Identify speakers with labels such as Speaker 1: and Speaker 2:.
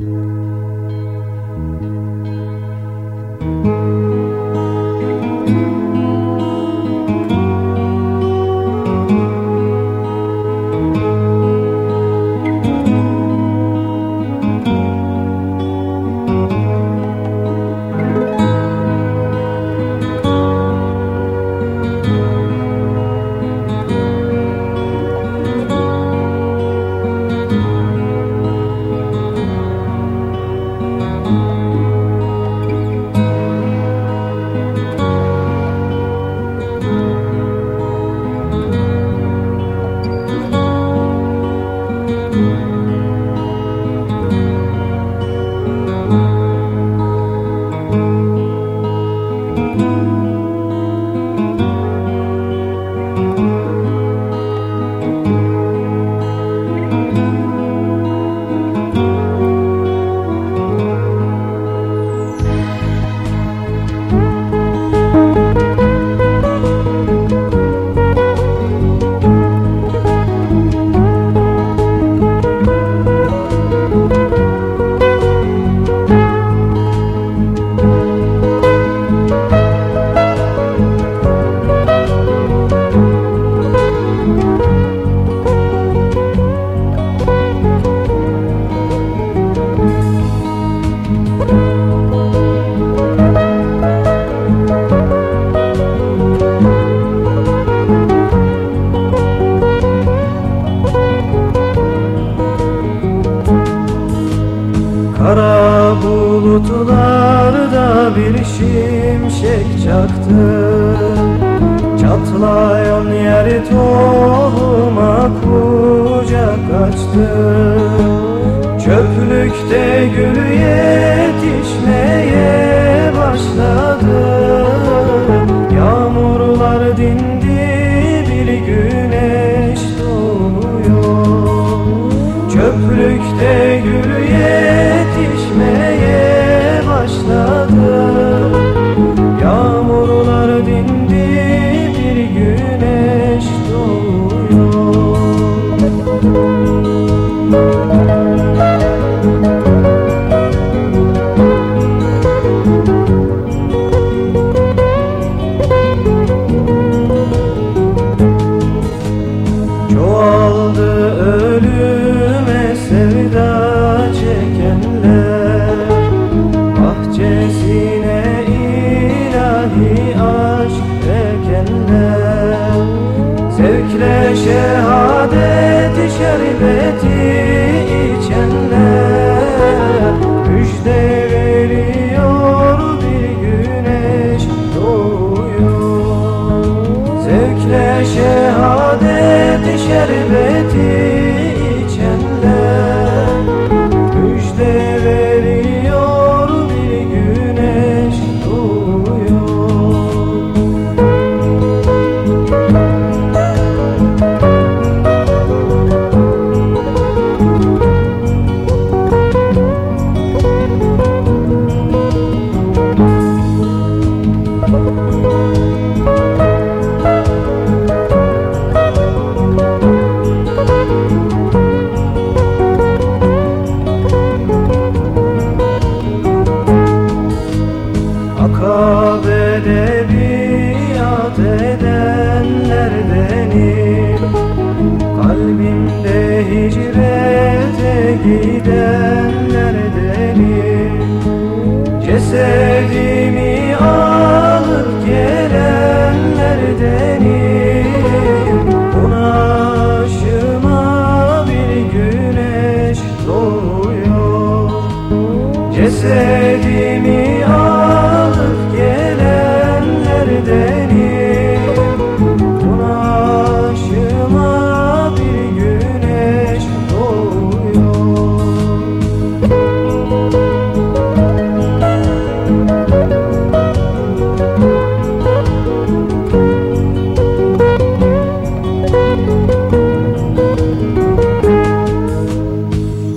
Speaker 1: Mm-hmm. Bulutlarda bir şimşek çaktı. Çatlayan yer tohuma kucak açtı. Çöplükte gül yetişmeye başladı. Yağmurlar dindi bir güneş doğuyor. Çöplükte gül Çoğaldı ölüme sevda çekenler. Bahçesine ilahi aşk ekenler Zevkle şehadeti şerbeti Zevkle şehadeti say.